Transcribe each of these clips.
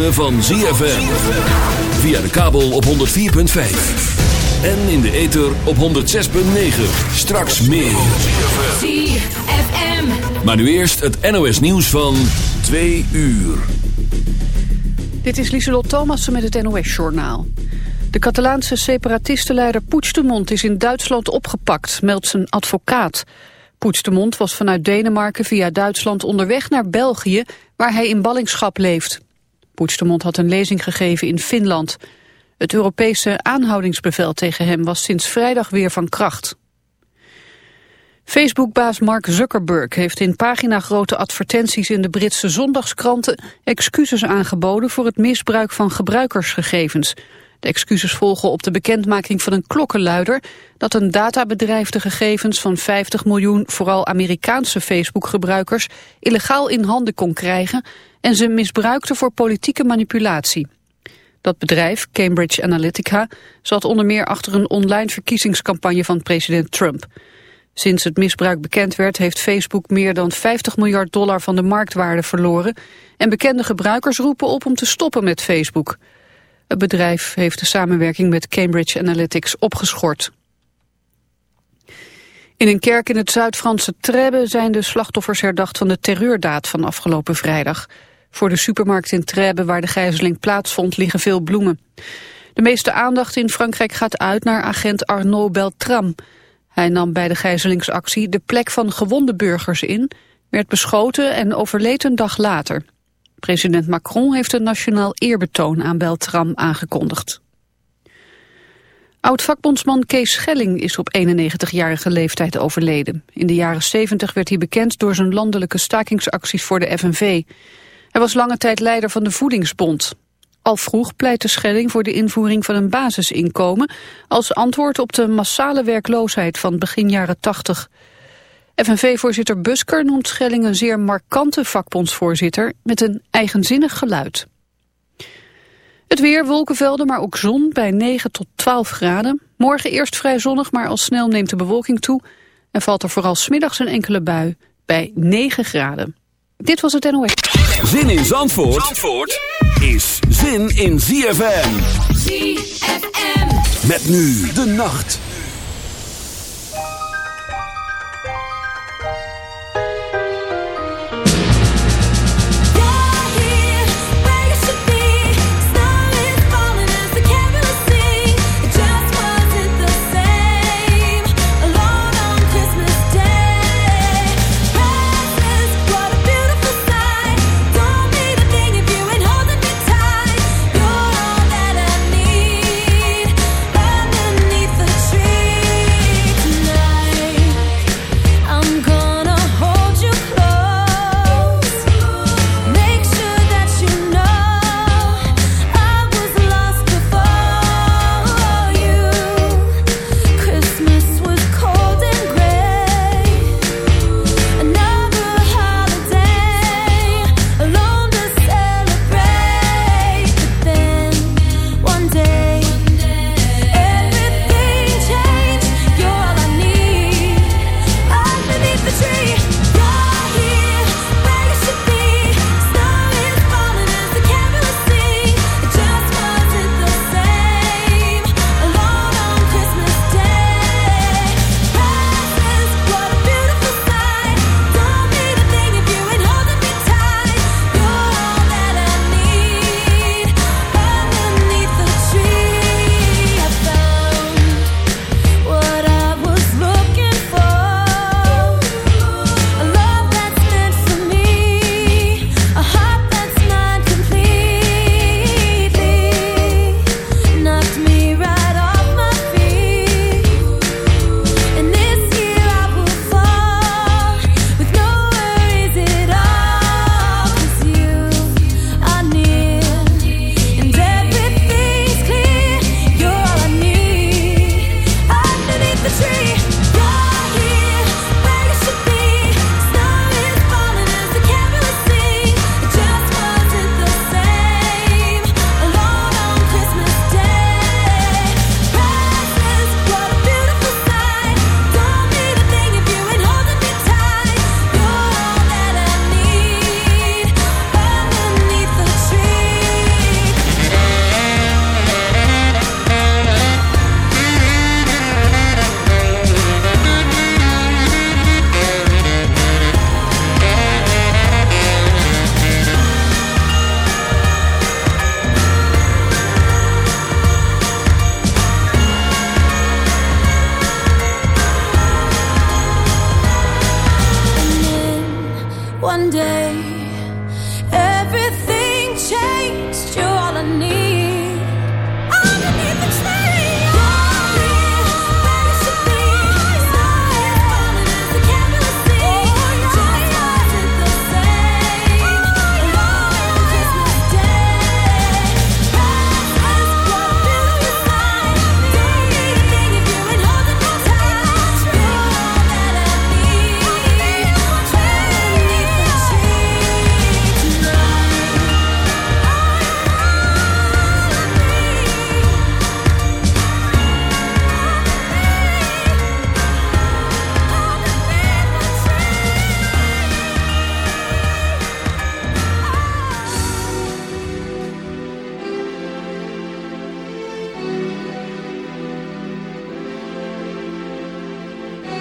ritme van ZFM. Via de kabel op 104.5. En in de ether op 106.9. Straks meer. ZFM. Maar nu eerst het NOS nieuws van 2 uur. Dit is Lieselot Thomassen met het NOS-journaal. De Catalaanse separatistenleider Puigdemont is in Duitsland opgepakt, meldt zijn advocaat. Puigdemont was vanuit Denemarken via Duitsland onderweg naar België, waar hij in ballingschap leeft. Had een lezing gegeven in Finland. Het Europese aanhoudingsbevel tegen hem was sinds vrijdag weer van kracht. Facebook-baas Mark Zuckerberg heeft in paginagrote advertenties in de Britse zondagskranten excuses aangeboden voor het misbruik van gebruikersgegevens. De excuses volgen op de bekendmaking van een klokkenluider dat een databedrijf de gegevens van 50 miljoen vooral Amerikaanse Facebook-gebruikers illegaal in handen kon krijgen en ze misbruikte voor politieke manipulatie. Dat bedrijf, Cambridge Analytica, zat onder meer achter een online verkiezingscampagne van president Trump. Sinds het misbruik bekend werd heeft Facebook meer dan 50 miljard dollar van de marktwaarde verloren en bekende gebruikers roepen op om te stoppen met Facebook. Het bedrijf heeft de samenwerking met Cambridge Analytics opgeschort. In een kerk in het Zuid-Franse Trebbe zijn de slachtoffers herdacht van de terreurdaad van afgelopen vrijdag. Voor de supermarkt in Trebbe waar de gijzeling plaatsvond liggen veel bloemen. De meeste aandacht in Frankrijk gaat uit naar agent Arnaud Beltram. Hij nam bij de gijzelingsactie de plek van gewonde burgers in, werd beschoten en overleed een dag later. President Macron heeft een nationaal eerbetoon aan Beltram aangekondigd. Oud-vakbondsman Kees Schelling is op 91-jarige leeftijd overleden. In de jaren 70 werd hij bekend door zijn landelijke stakingsacties voor de FNV. Hij was lange tijd leider van de Voedingsbond. Al vroeg pleitte Schelling voor de invoering van een basisinkomen... als antwoord op de massale werkloosheid van begin jaren 80. FNV-voorzitter Busker noemt Schelling een zeer markante vakbondsvoorzitter... met een eigenzinnig geluid. Het weer, wolkenvelden, maar ook zon bij 9 tot 12 graden. Morgen eerst vrij zonnig, maar al snel neemt de bewolking toe... en valt er vooral smiddags een enkele bui bij 9 graden. Dit was het NOS. Zin in Zandvoort, Zandvoort is zin in ZFM. ZFM. Met nu de nacht.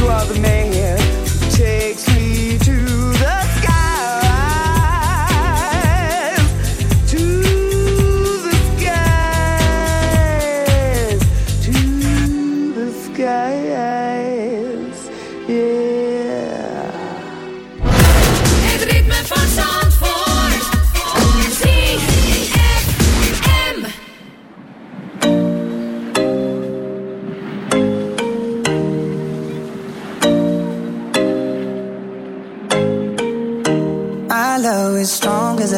you are the man.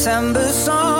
September song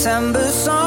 September song,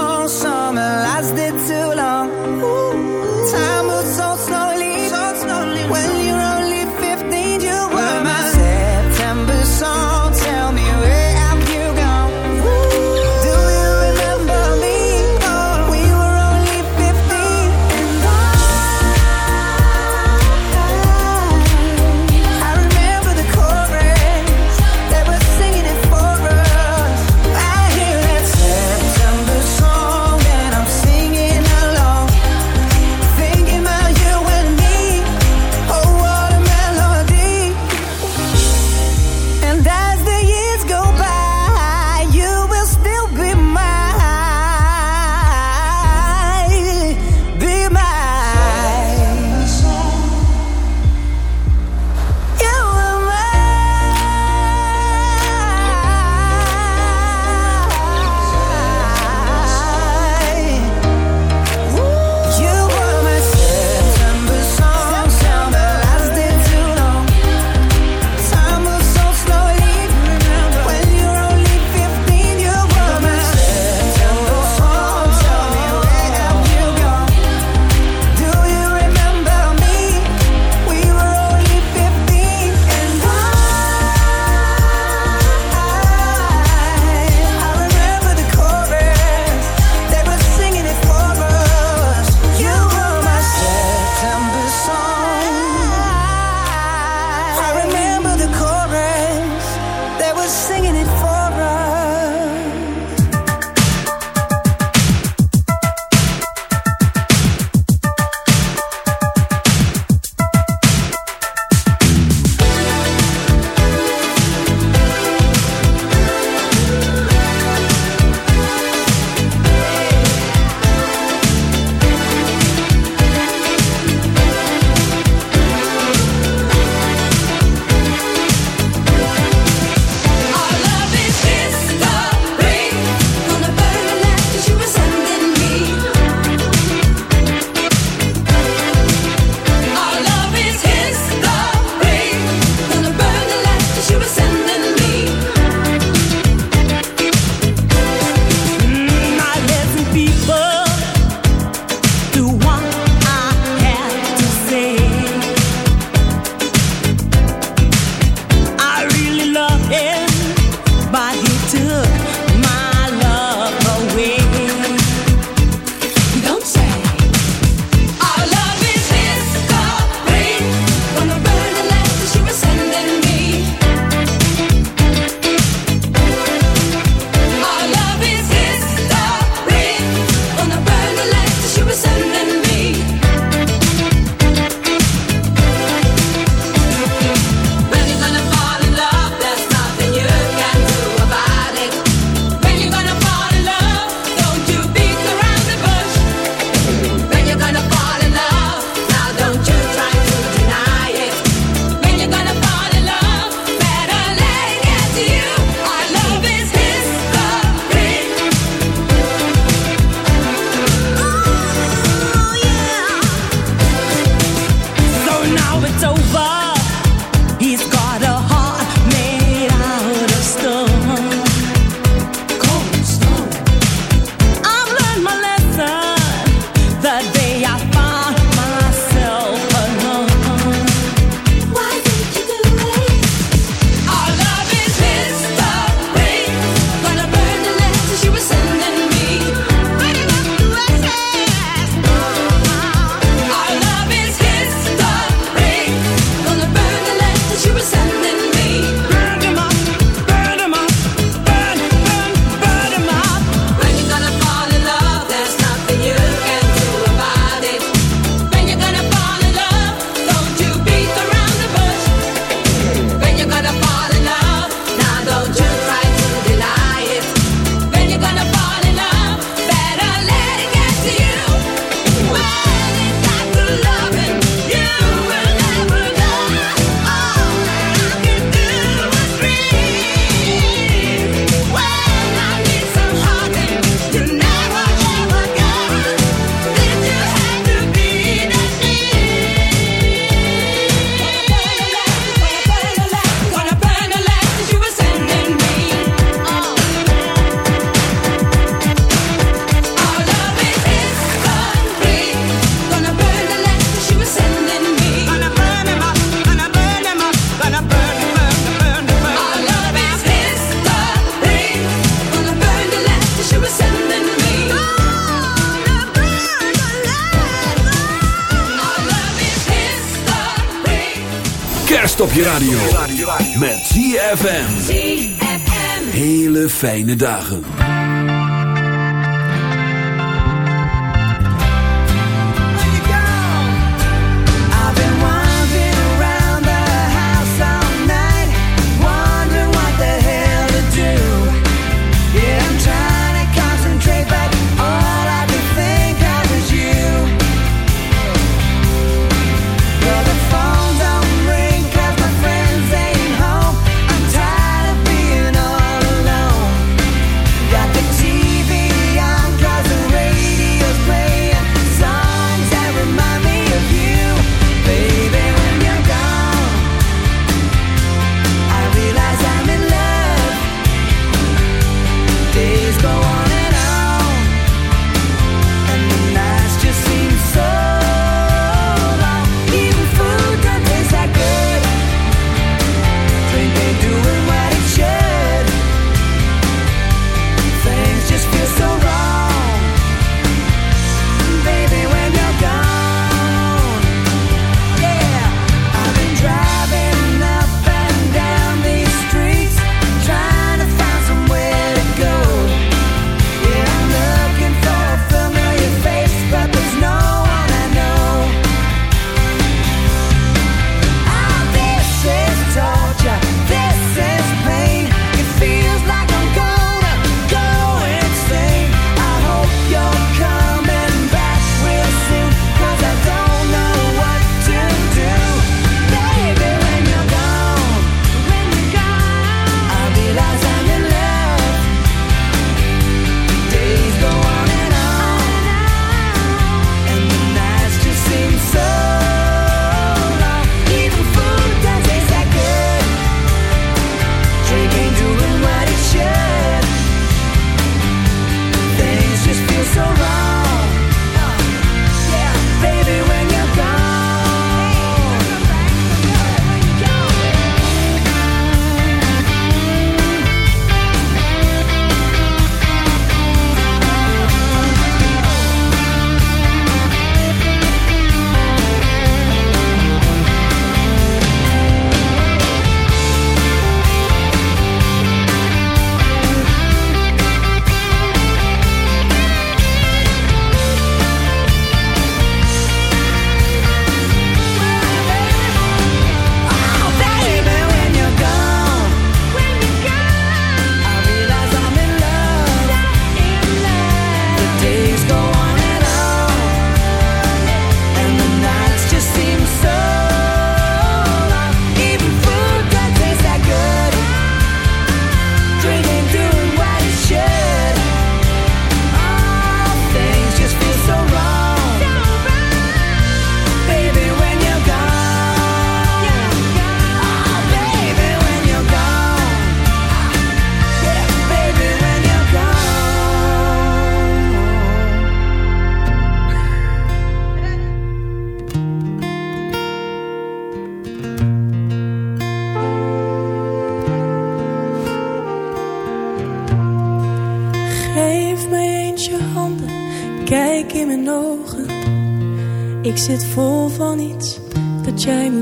fijne dagen.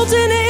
molten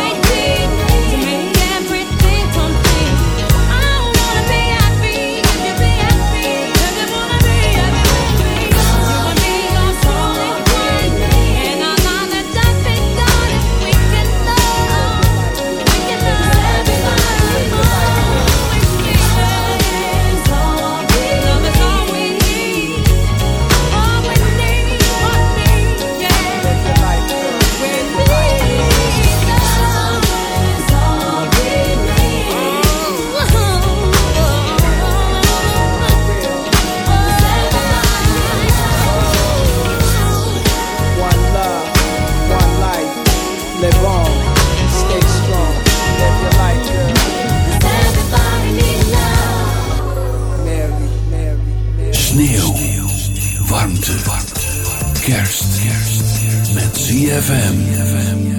kerst. Met ZFM.